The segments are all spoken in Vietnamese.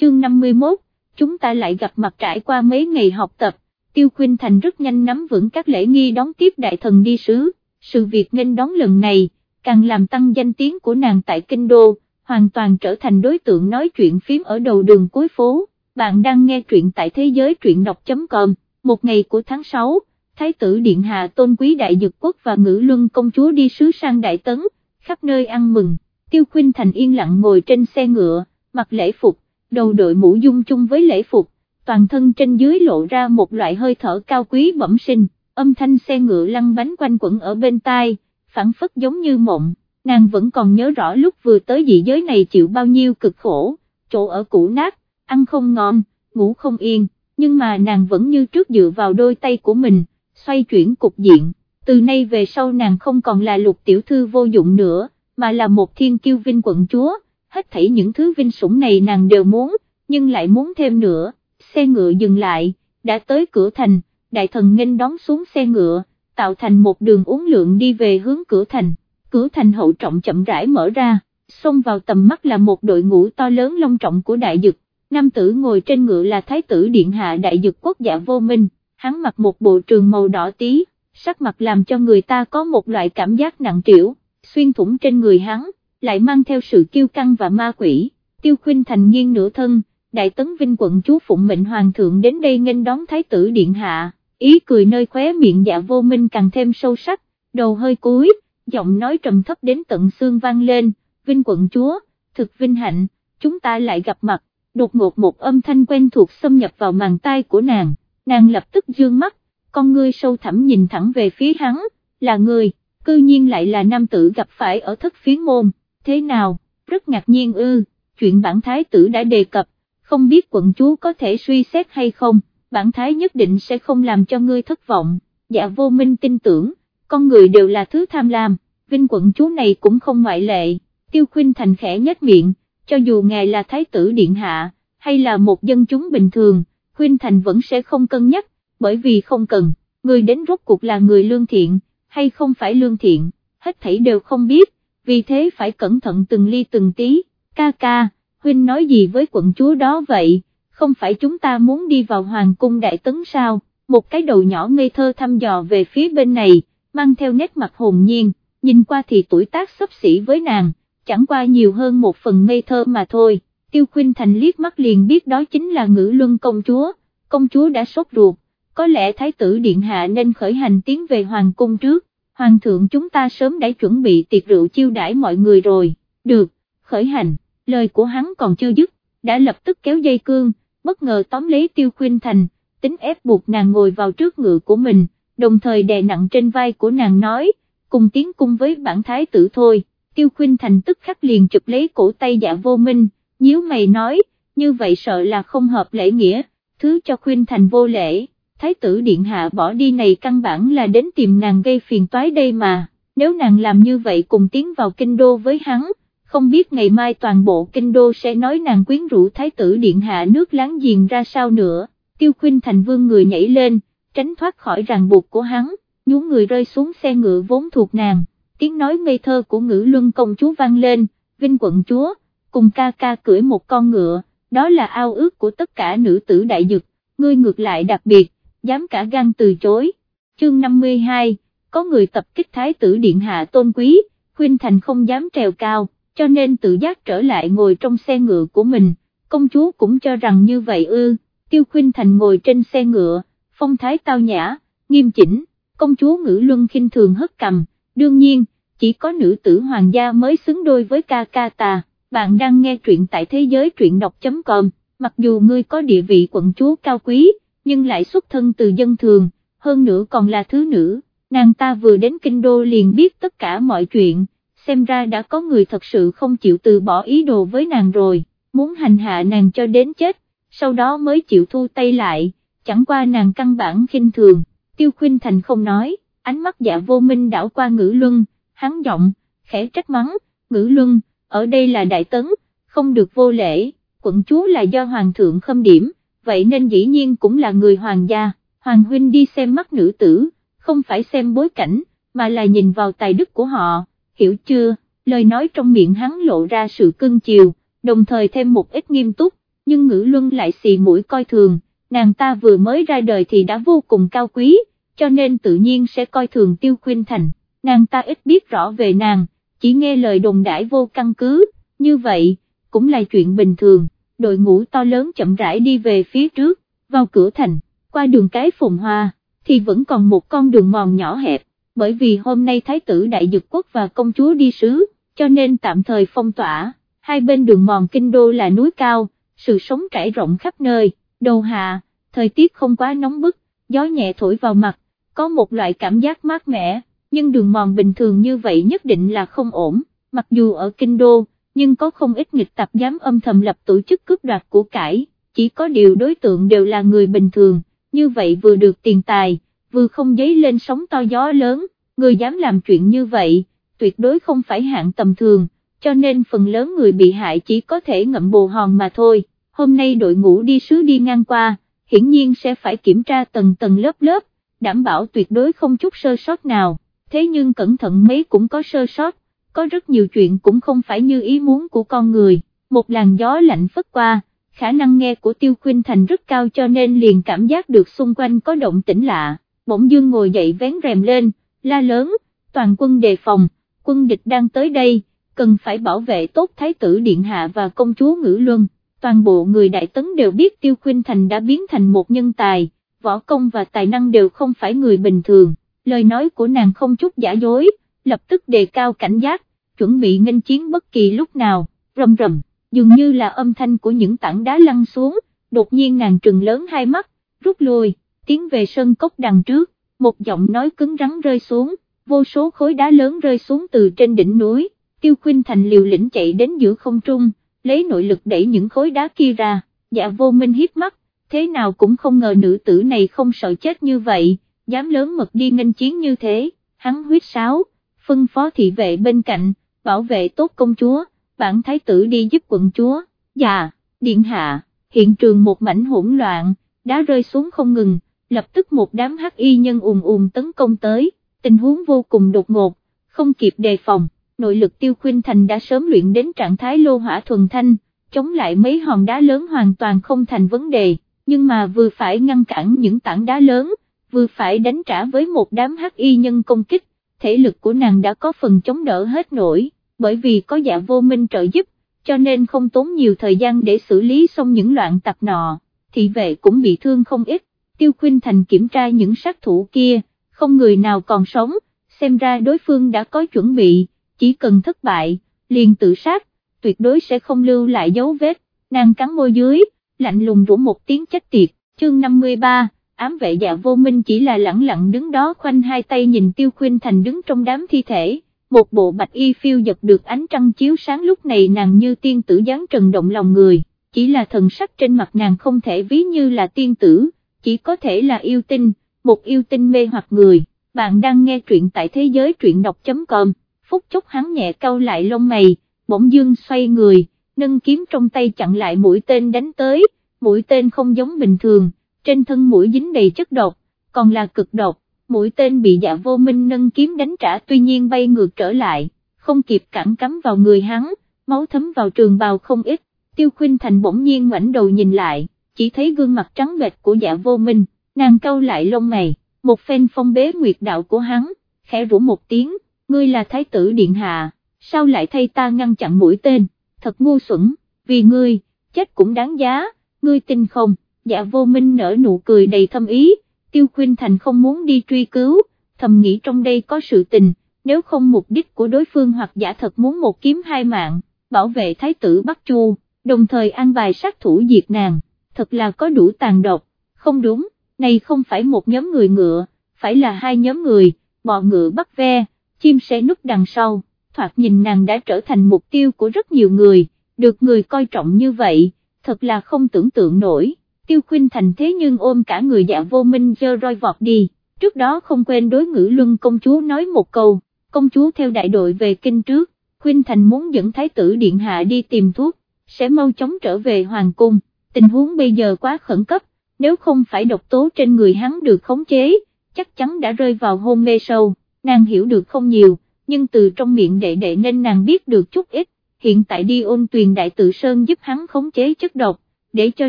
chương 51, chúng ta lại gặp mặt trải qua mấy ngày học tập, Tiêu Khuynh Thành rất nhanh nắm vững các lễ nghi đón tiếp đại thần đi sứ, sự việc nên đón lần này, càng làm tăng danh tiếng của nàng tại Kinh Đô, hoàn toàn trở thành đối tượng nói chuyện phím ở đầu đường cuối phố, bạn đang nghe truyện tại thế giới truyện đọc.com, một ngày của tháng 6, Thái tử Điện Hạ Tôn Quý Đại Dực Quốc và Ngữ Luân Công Chúa đi sứ sang Đại Tấn, khắp nơi ăn mừng, Tiêu Khuynh Thành yên lặng ngồi trên xe ngựa, mặc lễ phục, đầu đội mũ dung chung với lễ phục, toàn thân trên dưới lộ ra một loại hơi thở cao quý bẩm sinh, âm thanh xe ngựa lăn bánh quanh quẩn ở bên tai, phản phất giống như mộng, nàng vẫn còn nhớ rõ lúc vừa tới dị giới này chịu bao nhiêu cực khổ, chỗ ở cũ nát, ăn không ngon, ngủ không yên, nhưng mà nàng vẫn như trước dựa vào đôi tay của mình, xoay chuyển cục diện, từ nay về sau nàng không còn là lục tiểu thư vô dụng nữa, mà là một thiên kiêu vinh quận chúa, hết thảy những thứ vinh sủng này nàng đều muốn, nhưng lại muốn thêm nữa, xe ngựa dừng lại, đã tới cửa thành, đại thần nghênh đón xuống xe ngựa, tạo thành một đường uốn lượn đi về hướng cửa thành, cửa thành hậu trọng chậm rãi mở ra, xông vào tầm mắt là một đội ngũ to lớn long trọng của đại dực, nam tử ngồi trên ngựa là thái tử điện hạ đại dực quốc dạ vô minh, hắn mặc một bộ trường màu đỏ tí, sắc mặt làm cho người ta có một loại cảm giác nặng trĩu, xuyên thủng trên người hắn, lại mang theo sự kiêu căng và ma quỷ, tiêu khuyên thành nghiêng nửa thân, đại tấn vinh quận chúa phụng mệnh hoàng thượng đến đây nghênh đón thái tử điện hạ, ý cười nơi khóe miệng dạ vô minh càng thêm sâu sắc, đầu hơi cúi, giọng nói trầm thấp đến tận xương vang lên, vinh quận chúa, thực vinh hạnh, chúng ta lại gặp mặt, đột ngột một âm thanh quen thuộc xâm nhập vào màn tai của nàng, nàng lập tức dương mắt, con ngươi sâu thẳm nhìn thẳng về phía hắn, là người, cư nhiên lại là nam tử gặp phải ở thất phiến môn, thế nào, rất ngạc nhiên ư, chuyện bản thái tử đã đề cập, không biết quận chúa có thể suy xét hay không, bản thái nhất định sẽ không làm cho ngươi thất vọng, dạ vô minh tin tưởng, con người đều là thứ tham lam, vinh quận chúa này cũng không ngoại lệ, tiêu khuynh thành khẽ nhếch miệng, cho dù ngài là thái tử điện hạ, hay là một dân chúng bình thường, khuynh thành vẫn sẽ không cân nhắc, bởi vì không cần, người đến rốt cuộc là người lương thiện, hay không phải lương thiện, hết thảy đều không biết, vì thế phải cẩn thận từng ly từng tí, ca ca, huynh nói gì với quận chúa đó vậy, không phải chúng ta muốn đi vào hoàng cung đại tấn sao, một cái đầu nhỏ ngây thơ thăm dò về phía bên này, mang theo nét mặt hồn nhiên, nhìn qua thì tuổi tác xấp xỉ với nàng, chẳng qua nhiều hơn một phần ngây thơ mà thôi, tiêu khuyên thành liếc mắt liền biết đó chính là ngữ luân công chúa, công chúa đã sốt ruột, có lẽ thái tử điện hạ nên khởi hành tiến về hoàng cung trước, hoàng thượng chúng ta sớm đã chuẩn bị tiệc rượu chiêu đãi mọi người rồi, được, khởi hành, lời của hắn còn chưa dứt, đã lập tức kéo dây cương, bất ngờ tóm lấy tiêu khuyên thành, tính ép buộc nàng ngồi vào trước ngựa của mình, đồng thời đè nặng trên vai của nàng nói, cùng tiến cung với bản thái tử thôi, tiêu khuyên thành tức khắc liền chụp lấy cổ tay dạ vô minh, nhíu mày nói, như vậy sợ là không hợp lễ nghĩa, thứ cho khuyên thành vô lễ thái tử điện hạ bỏ đi này căn bản là đến tìm nàng gây phiền toái đây mà, nếu nàng làm như vậy cùng tiến vào kinh đô với hắn, không biết ngày mai toàn bộ kinh đô sẽ nói nàng quyến rũ thái tử điện hạ nước láng giềng ra sao nữa, tiêu khuyên thành vương người nhảy lên, tránh thoát khỏi ràng buộc của hắn, nhún người rơi xuống xe ngựa vốn thuộc nàng, tiếng nói ngây thơ của ngữ luân công chúa vang lên, vinh quận chúa, cùng ca ca cưỡi một con ngựa, đó là ao ước của tất cả nữ tử đại dực, ngươi ngược lại đặc biệt dám cả gan từ chối. Chương 52, có người tập kích thái tử điện hạ tôn quý, khuyên thành không dám trèo cao, cho nên tự giác trở lại ngồi trong xe ngựa của mình, công chúa cũng cho rằng như vậy ư, tiêu khuyên thành ngồi trên xe ngựa, phong thái tao nhã, nghiêm chỉnh, công chúa ngữ luân khinh thường hất cầm, đương nhiên, chỉ có nữ tử hoàng gia mới xứng đôi với ca ca ta, bạn đang nghe truyện tại thế giới truyện đọc.com, mặc dù ngươi có địa vị quận chúa cao quý, nhưng lại xuất thân từ dân thường, hơn nữa còn là thứ nữ, nàng ta vừa đến kinh đô liền biết tất cả mọi chuyện, xem ra đã có người thật sự không chịu từ bỏ ý đồ với nàng rồi, muốn hành hạ nàng cho đến chết, sau đó mới chịu thu tay lại, chẳng qua nàng căn bản khinh thường, tiêu khuyên thành không nói, ánh mắt dạ vô minh đảo qua ngữ luân, hắn giọng, khẽ trách mắng, ngữ luân, ở đây là đại tấn, không được vô lễ, quận chúa là do hoàng thượng khâm điểm vậy nên dĩ nhiên cũng là người hoàng gia, hoàng huynh đi xem mắt nữ tử, không phải xem bối cảnh, mà là nhìn vào tài đức của họ, hiểu chưa, lời nói trong miệng hắn lộ ra sự cưng chiều, đồng thời thêm một ít nghiêm túc, nhưng ngữ luân lại xì mũi coi thường, nàng ta vừa mới ra đời thì đã vô cùng cao quý, cho nên tự nhiên sẽ coi thường Tiêu khuyên Thành, nàng ta ít biết rõ về nàng, chỉ nghe lời đồn đãi vô căn cứ, như vậy, cũng là chuyện bình thường, đội ngũ to lớn chậm rãi đi về phía trước, vào cửa thành, qua đường cái phồn hoa, thì vẫn còn một con đường mòn nhỏ hẹp, bởi vì hôm nay Thái tử Đại Dực Quốc và công chúa đi sứ, cho nên tạm thời phong tỏa, hai bên đường mòn kinh đô là núi cao, sự sống trải rộng khắp nơi, đầu hạ, thời tiết không quá nóng bức, gió nhẹ thổi vào mặt, có một loại cảm giác mát mẻ, nhưng đường mòn bình thường như vậy nhất định là không ổn, mặc dù ở kinh đô, nhưng có không ít nghịch tập dám âm thầm lập tổ chức cướp đoạt của cải, chỉ có điều đối tượng đều là người bình thường, như vậy vừa được tiền tài, vừa không giấy lên sóng to gió lớn, người dám làm chuyện như vậy, tuyệt đối không phải hạng tầm thường, cho nên phần lớn người bị hại chỉ có thể ngậm bồ hòn mà thôi, hôm nay đội ngũ đi sứ đi ngang qua, hiển nhiên sẽ phải kiểm tra tầng tầng lớp lớp, đảm bảo tuyệt đối không chút sơ sót nào, thế nhưng cẩn thận mấy cũng có sơ sót, có rất nhiều chuyện cũng không phải như ý muốn của con người, một làn gió lạnh phất qua, khả năng nghe của Tiêu Khuynh Thành rất cao cho nên liền cảm giác được xung quanh có động tĩnh lạ, bỗng dương ngồi dậy vén rèm lên, la lớn, toàn quân đề phòng, quân địch đang tới đây, cần phải bảo vệ tốt Thái tử Điện Hạ và công chúa Ngữ Luân, toàn bộ người Đại Tấn đều biết Tiêu Khuynh Thành đã biến thành một nhân tài, võ công và tài năng đều không phải người bình thường, lời nói của nàng không chút giả dối, lập tức đề cao cảnh giác, chuẩn bị nghênh chiến bất kỳ lúc nào, rầm rầm, dường như là âm thanh của những tảng đá lăn xuống, đột nhiên nàng trừng lớn hai mắt, rút lui, tiến về sân cốc đằng trước, một giọng nói cứng rắn rơi xuống, vô số khối đá lớn rơi xuống từ trên đỉnh núi, tiêu khuyên thành liều lĩnh chạy đến giữa không trung, lấy nội lực đẩy những khối đá kia ra, dạ vô minh hiếp mắt, thế nào cũng không ngờ nữ tử này không sợ chết như vậy, dám lớn mật đi nghênh chiến như thế, hắn huyết sáo, phân phó thị vệ bên cạnh, bảo vệ tốt công chúa, bản thái tử đi giúp quận chúa, dạ, điện hạ, hiện trường một mảnh hỗn loạn, đá rơi xuống không ngừng, lập tức một đám hắc y nhân ùm ùm tấn công tới, tình huống vô cùng đột ngột, không kịp đề phòng, nội lực tiêu khuyên thành đã sớm luyện đến trạng thái lô hỏa thuần thanh, chống lại mấy hòn đá lớn hoàn toàn không thành vấn đề, nhưng mà vừa phải ngăn cản những tảng đá lớn, vừa phải đánh trả với một đám hắc y nhân công kích, thể lực của nàng đã có phần chống đỡ hết nổi, bởi vì có dạ vô minh trợ giúp, cho nên không tốn nhiều thời gian để xử lý xong những loạn tặc nọ, thị vệ cũng bị thương không ít, tiêu khuyên thành kiểm tra những sát thủ kia, không người nào còn sống, xem ra đối phương đã có chuẩn bị, chỉ cần thất bại, liền tự sát, tuyệt đối sẽ không lưu lại dấu vết, nàng cắn môi dưới, lạnh lùng rủ một tiếng chết tiệt, chương 53 ám vệ dạ vô minh chỉ là lẳng lặng đứng đó khoanh hai tay nhìn tiêu khuyên thành đứng trong đám thi thể, một bộ bạch y phiêu giật được ánh trăng chiếu sáng lúc này nàng như tiên tử dáng trần động lòng người, chỉ là thần sắc trên mặt nàng không thể ví như là tiên tử, chỉ có thể là yêu tinh, một yêu tinh mê hoặc người, bạn đang nghe truyện tại thế giới truyện đọc.com, phút chốc hắn nhẹ cau lại lông mày, bỗng dương xoay người, nâng kiếm trong tay chặn lại mũi tên đánh tới, mũi tên không giống bình thường trên thân mũi dính đầy chất độc, còn là cực độc, mũi tên bị dạ vô minh nâng kiếm đánh trả tuy nhiên bay ngược trở lại, không kịp cản cắm vào người hắn, máu thấm vào trường bào không ít, tiêu khuyên thành bỗng nhiên ngoảnh đầu nhìn lại, chỉ thấy gương mặt trắng bệch của dạ vô minh, nàng câu lại lông mày, một phen phong bế nguyệt đạo của hắn, khẽ rủ một tiếng, ngươi là thái tử điện hạ, sao lại thay ta ngăn chặn mũi tên, thật ngu xuẩn, vì ngươi, chết cũng đáng giá, ngươi tin không? Dạ vô minh nở nụ cười đầy thâm ý, tiêu khuyên thành không muốn đi truy cứu, thầm nghĩ trong đây có sự tình, nếu không mục đích của đối phương hoặc giả thật muốn một kiếm hai mạng, bảo vệ thái tử Bắc Chu, đồng thời an bài sát thủ diệt nàng, thật là có đủ tàn độc, không đúng, này không phải một nhóm người ngựa, phải là hai nhóm người, bọ ngựa bắt ve, chim sẽ núp đằng sau, thoạt nhìn nàng đã trở thành mục tiêu của rất nhiều người, được người coi trọng như vậy, thật là không tưởng tượng nổi tiêu khuynh thành thế nhưng ôm cả người dạ vô minh dơ roi vọt đi, trước đó không quên đối ngữ luân công chúa nói một câu, công chúa theo đại đội về kinh trước, khuynh thành muốn dẫn thái tử điện hạ đi tìm thuốc, sẽ mau chóng trở về hoàng cung, tình huống bây giờ quá khẩn cấp, nếu không phải độc tố trên người hắn được khống chế, chắc chắn đã rơi vào hôn mê sâu, nàng hiểu được không nhiều, nhưng từ trong miệng đệ đệ nên nàng biết được chút ít, hiện tại đi ôn tuyền đại tự sơn giúp hắn khống chế chất độc, để cho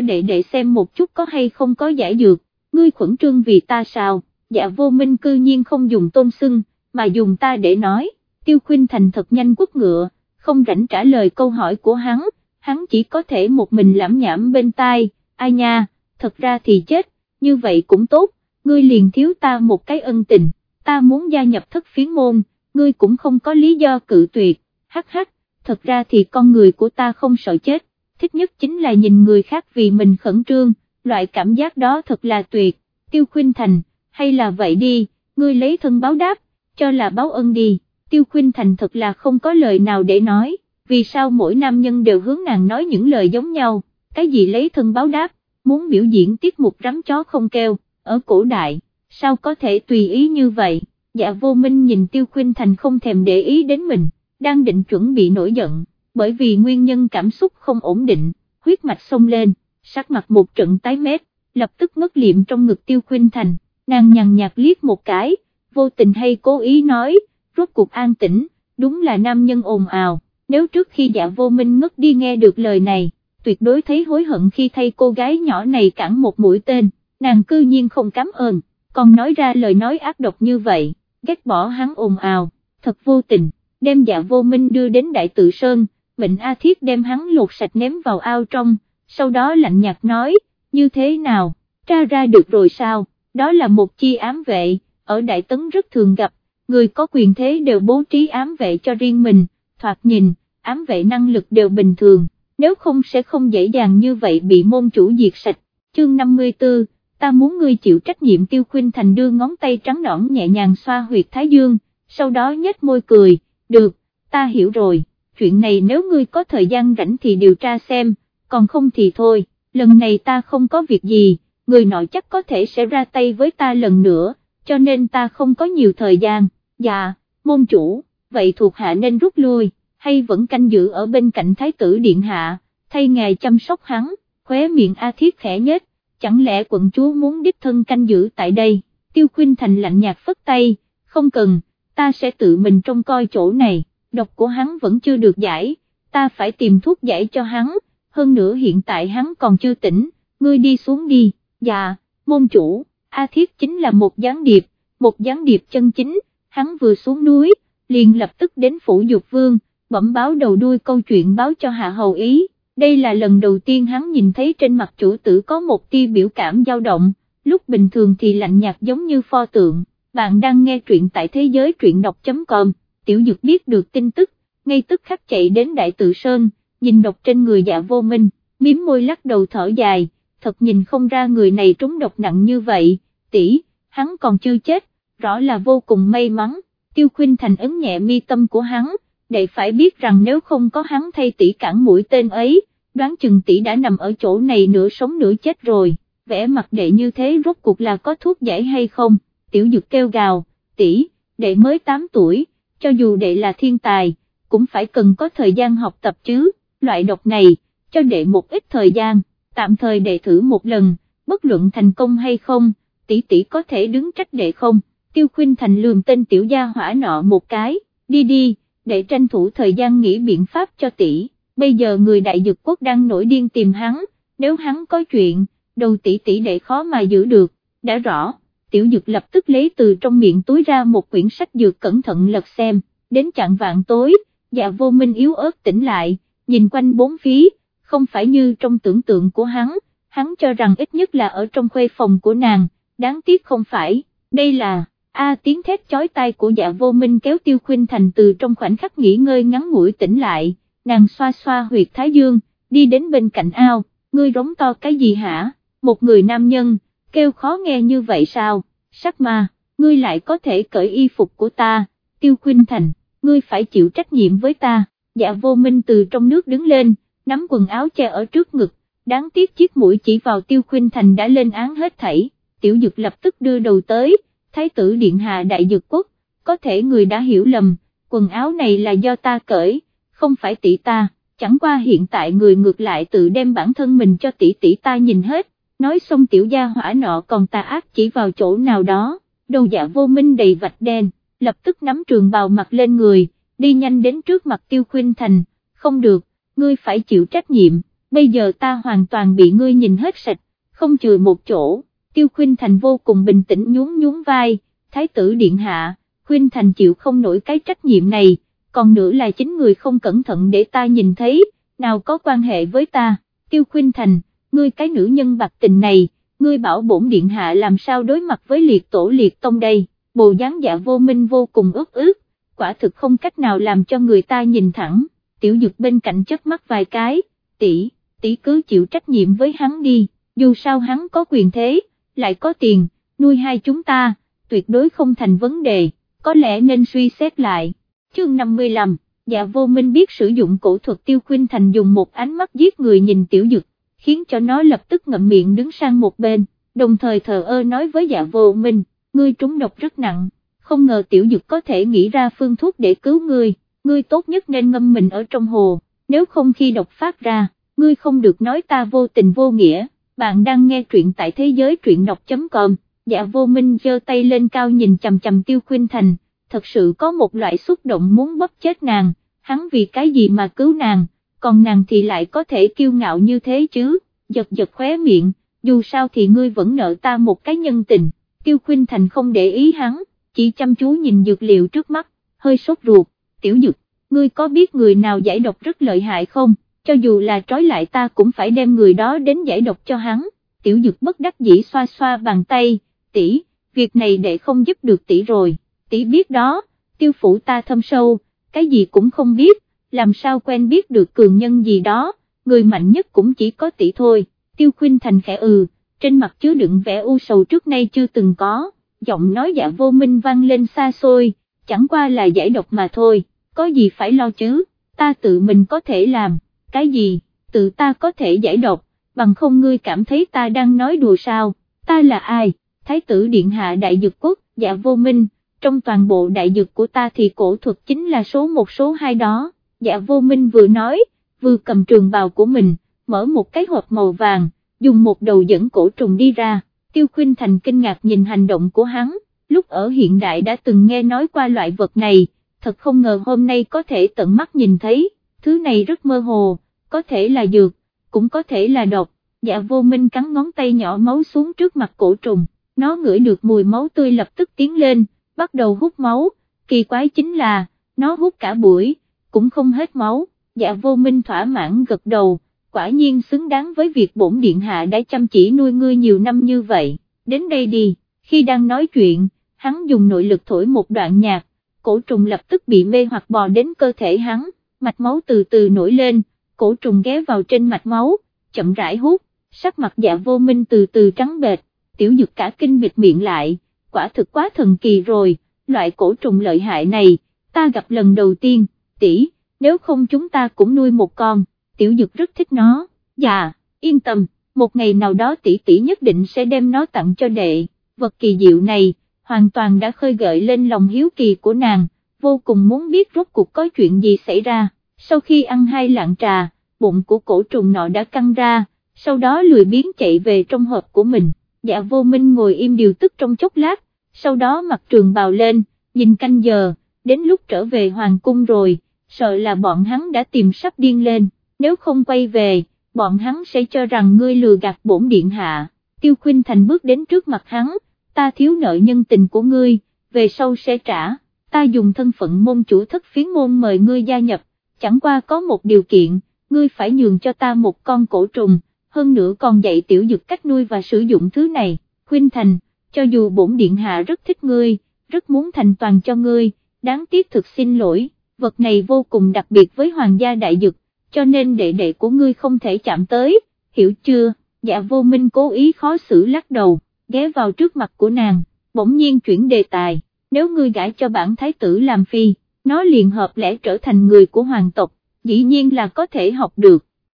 đệ đệ xem một chút có hay không có giải dược, ngươi khuẩn trương vì ta sao, dạ vô minh cư nhiên không dùng tôn xưng, mà dùng ta để nói, tiêu khuyên thành thật nhanh quất ngựa, không rảnh trả lời câu hỏi của hắn, hắn chỉ có thể một mình lãm nhảm bên tai, ai nha, thật ra thì chết, như vậy cũng tốt, ngươi liền thiếu ta một cái ân tình, ta muốn gia nhập thất phiến môn, ngươi cũng không có lý do cự tuyệt, hắc hắc, thật ra thì con người của ta không sợ chết, thích nhất chính là nhìn người khác vì mình khẩn trương, loại cảm giác đó thật là tuyệt, tiêu khuyên thành, hay là vậy đi, ngươi lấy thân báo đáp, cho là báo ân đi, tiêu khuyên thành thật là không có lời nào để nói, vì sao mỗi nam nhân đều hướng nàng nói những lời giống nhau, cái gì lấy thân báo đáp, muốn biểu diễn tiết mục rắm chó không kêu, ở cổ đại, sao có thể tùy ý như vậy, dạ vô minh nhìn tiêu khuyên thành không thèm để ý đến mình, đang định chuẩn bị nổi giận, bởi vì nguyên nhân cảm xúc không ổn định, huyết mạch sông lên, sắc mặt một trận tái mét, lập tức ngất liệm trong ngực tiêu khuyên thành, nàng nhằn nhạt liếc một cái, vô tình hay cố ý nói, rốt cuộc an tĩnh, đúng là nam nhân ồn ào, nếu trước khi dạ vô minh ngất đi nghe được lời này, tuyệt đối thấy hối hận khi thay cô gái nhỏ này cản một mũi tên, nàng cư nhiên không cảm ơn, còn nói ra lời nói ác độc như vậy, ghét bỏ hắn ồn ào, thật vô tình, đem dạ vô minh đưa đến đại tự sơn, Bệnh A Thiết đem hắn lột sạch ném vào ao trong, sau đó lạnh nhạt nói, như thế nào, tra ra được rồi sao, đó là một chi ám vệ, ở Đại Tấn rất thường gặp, người có quyền thế đều bố trí ám vệ cho riêng mình, thoạt nhìn, ám vệ năng lực đều bình thường, nếu không sẽ không dễ dàng như vậy bị môn chủ diệt sạch, chương 54 ta muốn ngươi chịu trách nhiệm tiêu khuyên thành đưa ngón tay trắng nõn nhẹ nhàng xoa huyệt thái dương, sau đó nhếch môi cười, được, ta hiểu rồi, chuyện này nếu ngươi có thời gian rảnh thì điều tra xem, còn không thì thôi, lần này ta không có việc gì, người nọ chắc có thể sẽ ra tay với ta lần nữa, cho nên ta không có nhiều thời gian, dạ, môn chủ, vậy thuộc hạ nên rút lui, hay vẫn canh giữ ở bên cạnh thái tử điện hạ, thay ngài chăm sóc hắn, khóe miệng A Thiết khẽ nhếch, chẳng lẽ quận chúa muốn đích thân canh giữ tại đây, tiêu khuyên thành lạnh nhạt phất tay, không cần, ta sẽ tự mình trông coi chỗ này, độc của hắn vẫn chưa được giải, ta phải tìm thuốc giải cho hắn, hơn nữa hiện tại hắn còn chưa tỉnh, ngươi đi xuống đi, dạ, môn chủ, A Thiết chính là một gián điệp, một gián điệp chân chính, hắn vừa xuống núi, liền lập tức đến phủ dục vương, bẩm báo đầu đuôi câu chuyện báo cho Hạ Hầu Ý, đây là lần đầu tiên hắn nhìn thấy trên mặt chủ tử có một tia biểu cảm dao động, lúc bình thường thì lạnh nhạt giống như pho tượng, bạn đang nghe truyện tại thế giới truyện đọc.com, tiểu dược biết được tin tức, ngay tức khắc chạy đến Đại Tự Sơn, nhìn độc trên người dạ vô minh, miếm môi lắc đầu thở dài, thật nhìn không ra người này trúng độc nặng như vậy, tỷ, hắn còn chưa chết, rõ là vô cùng may mắn, tiêu khuyên thành ấn nhẹ mi tâm của hắn, để phải biết rằng nếu không có hắn thay tỷ cản mũi tên ấy, đoán chừng tỷ đã nằm ở chỗ này nửa sống nửa chết rồi, vẽ mặt đệ như thế rốt cuộc là có thuốc giải hay không, tiểu dực kêu gào, tỷ, đệ mới 8 tuổi, cho dù đệ là thiên tài, cũng phải cần có thời gian học tập chứ, loại độc này, cho đệ một ít thời gian, tạm thời đệ thử một lần, bất luận thành công hay không, tỷ tỷ có thể đứng trách đệ không, tiêu khuyên thành lườm tên tiểu gia hỏa nọ một cái, đi đi để tranh thủ thời gian nghĩ biện pháp cho tỷ, bây giờ người đại dực quốc đang nổi điên tìm hắn, nếu hắn có chuyện, đầu tỷ tỷ đệ khó mà giữ được, đã rõ, tiểu Dược lập tức lấy từ trong miệng túi ra một quyển sách dược cẩn thận lật xem, đến chặn vạn tối, dạ vô minh yếu ớt tỉnh lại, nhìn quanh bốn phía, không phải như trong tưởng tượng của hắn, hắn cho rằng ít nhất là ở trong khuê phòng của nàng, đáng tiếc không phải, đây là A tiếng thét chói tai của dạ vô minh kéo tiêu khuyên thành từ trong khoảnh khắc nghỉ ngơi ngắn ngủi tỉnh lại, nàng xoa xoa huyệt thái dương, đi đến bên cạnh ao, ngươi rống to cái gì hả, một người nam nhân, kêu khó nghe như vậy sao, sắc ma, ngươi lại có thể cởi y phục của ta, tiêu khuyên thành, ngươi phải chịu trách nhiệm với ta, dạ vô minh từ trong nước đứng lên, nắm quần áo che ở trước ngực, đáng tiếc chiếc mũi chỉ vào tiêu khuyên thành đã lên án hết thảy, tiểu dực lập tức đưa đầu tới, thái tử điện hạ đại dược quốc, có thể người đã hiểu lầm, quần áo này là do ta cởi, không phải tỷ ta, chẳng qua hiện tại người ngược lại tự đem bản thân mình cho tỷ tỷ ta nhìn hết, nói xong tiểu gia hỏa nọ còn tà ác chỉ vào chỗ nào đó, đầu dạ vô minh đầy vạch đen, lập tức nắm trường bào mặt lên người, đi nhanh đến trước mặt tiêu khuyên thành, không được, ngươi phải chịu trách nhiệm, bây giờ ta hoàn toàn bị ngươi nhìn hết sạch, không chừa một chỗ, tiêu khuyên thành vô cùng bình tĩnh nhún nhún vai, thái tử điện hạ, khuyên thành chịu không nổi cái trách nhiệm này, còn nữa là chính người không cẩn thận để ta nhìn thấy, nào có quan hệ với ta, tiêu khuyên thành, ngươi cái nữ nhân bạc tình này, ngươi bảo bổn điện hạ làm sao đối mặt với liệt tổ liệt tông đây, bồ dáng dạ vô minh vô cùng ướt ướt, quả thực không cách nào làm cho người ta nhìn thẳng, tiểu dực bên cạnh chất mắt vài cái, tỷ, tỷ cứ chịu trách nhiệm với hắn đi, dù sao hắn có quyền thế, lại có tiền, nuôi hai chúng ta, tuyệt đối không thành vấn đề, có lẽ nên suy xét lại. Chương 55, dạ vô minh biết sử dụng cổ thuật tiêu khuyên thành dùng một ánh mắt giết người nhìn tiểu dực, khiến cho nó lập tức ngậm miệng đứng sang một bên, đồng thời thờ ơ nói với dạ vô minh, ngươi trúng độc rất nặng, không ngờ tiểu dực có thể nghĩ ra phương thuốc để cứu ngươi, ngươi tốt nhất nên ngâm mình ở trong hồ, nếu không khi độc phát ra, ngươi không được nói ta vô tình vô nghĩa, bạn đang nghe truyện tại thế giới truyện đọc.com, dạ vô minh giơ tay lên cao nhìn chầm chầm tiêu khuyên thành, thật sự có một loại xúc động muốn bóp chết nàng, hắn vì cái gì mà cứu nàng, còn nàng thì lại có thể kiêu ngạo như thế chứ, giật giật khóe miệng, dù sao thì ngươi vẫn nợ ta một cái nhân tình, tiêu khuyên thành không để ý hắn, chỉ chăm chú nhìn dược liệu trước mắt, hơi sốt ruột, tiểu dược, ngươi có biết người nào giải độc rất lợi hại không, cho dù là trói lại ta cũng phải đem người đó đến giải độc cho hắn, tiểu dược bất đắc dĩ xoa xoa bàn tay, tỷ, việc này để không giúp được tỷ rồi, tỷ biết đó, tiêu phủ ta thâm sâu, cái gì cũng không biết, làm sao quen biết được cường nhân gì đó, người mạnh nhất cũng chỉ có tỷ thôi, tiêu khuyên thành khẽ ừ, trên mặt chứa đựng vẻ u sầu trước nay chưa từng có, giọng nói dạ vô minh vang lên xa xôi, chẳng qua là giải độc mà thôi, có gì phải lo chứ, ta tự mình có thể làm, cái gì, tự ta có thể giải độc, bằng không ngươi cảm thấy ta đang nói đùa sao, ta là ai, thái tử điện hạ đại dược quốc, dạ vô minh, trong toàn bộ đại dược của ta thì cổ thuật chính là số một số hai đó, dạ vô minh vừa nói, vừa cầm trường bào của mình, mở một cái hộp màu vàng, dùng một đầu dẫn cổ trùng đi ra, tiêu khuyên thành kinh ngạc nhìn hành động của hắn, lúc ở hiện đại đã từng nghe nói qua loại vật này, thật không ngờ hôm nay có thể tận mắt nhìn thấy, thứ này rất mơ hồ, có thể là dược, cũng có thể là độc, dạ vô minh cắn ngón tay nhỏ máu xuống trước mặt cổ trùng, nó ngửi được mùi máu tươi lập tức tiến lên, bắt đầu hút máu, kỳ quái chính là, nó hút cả buổi, cũng không hết máu, dạ vô minh thỏa mãn gật đầu, quả nhiên xứng đáng với việc bổn điện hạ đã chăm chỉ nuôi ngươi nhiều năm như vậy, đến đây đi, khi đang nói chuyện, hắn dùng nội lực thổi một đoạn nhạc, cổ trùng lập tức bị mê hoặc bò đến cơ thể hắn, mạch máu từ từ nổi lên, cổ trùng ghé vào trên mạch máu, chậm rãi hút, sắc mặt dạ vô minh từ từ trắng bệt, tiểu dực cả kinh bịt miệng lại, quả thực quá thần kỳ rồi, loại cổ trùng lợi hại này, ta gặp lần đầu tiên, tỷ, nếu không chúng ta cũng nuôi một con, tiểu dực rất thích nó, dạ, yên tâm, một ngày nào đó tỷ tỷ nhất định sẽ đem nó tặng cho đệ, vật kỳ diệu này, hoàn toàn đã khơi gợi lên lòng hiếu kỳ của nàng, vô cùng muốn biết rốt cuộc có chuyện gì xảy ra, sau khi ăn hai lạng trà, bụng của cổ trùng nọ đã căng ra, sau đó lười biến chạy về trong hộp của mình, dạ vô minh ngồi im điều tức trong chốc lát, sau đó mặt trường bào lên, nhìn canh giờ, đến lúc trở về hoàng cung rồi, sợ là bọn hắn đã tìm sắp điên lên, nếu không quay về, bọn hắn sẽ cho rằng ngươi lừa gạt bổn điện hạ, tiêu khuyên thành bước đến trước mặt hắn, ta thiếu nợ nhân tình của ngươi, về sau sẽ trả, ta dùng thân phận môn chủ thất phiến môn mời ngươi gia nhập, chẳng qua có một điều kiện, ngươi phải nhường cho ta một con cổ trùng, hơn nữa còn dạy tiểu dực cách nuôi và sử dụng thứ này, khuyên thành, cho dù bổn điện hạ rất thích ngươi, rất muốn thành toàn cho ngươi, đáng tiếc thực xin lỗi, vật này vô cùng đặc biệt với hoàng gia đại dực, cho nên đệ đệ của ngươi không thể chạm tới, hiểu chưa, dạ vô minh cố ý khó xử lắc đầu, ghé vào trước mặt của nàng, bỗng nhiên chuyển đề tài, nếu ngươi gãi cho bản thái tử làm phi, nó liền hợp lẽ trở thành người của hoàng tộc, dĩ nhiên là có thể học được,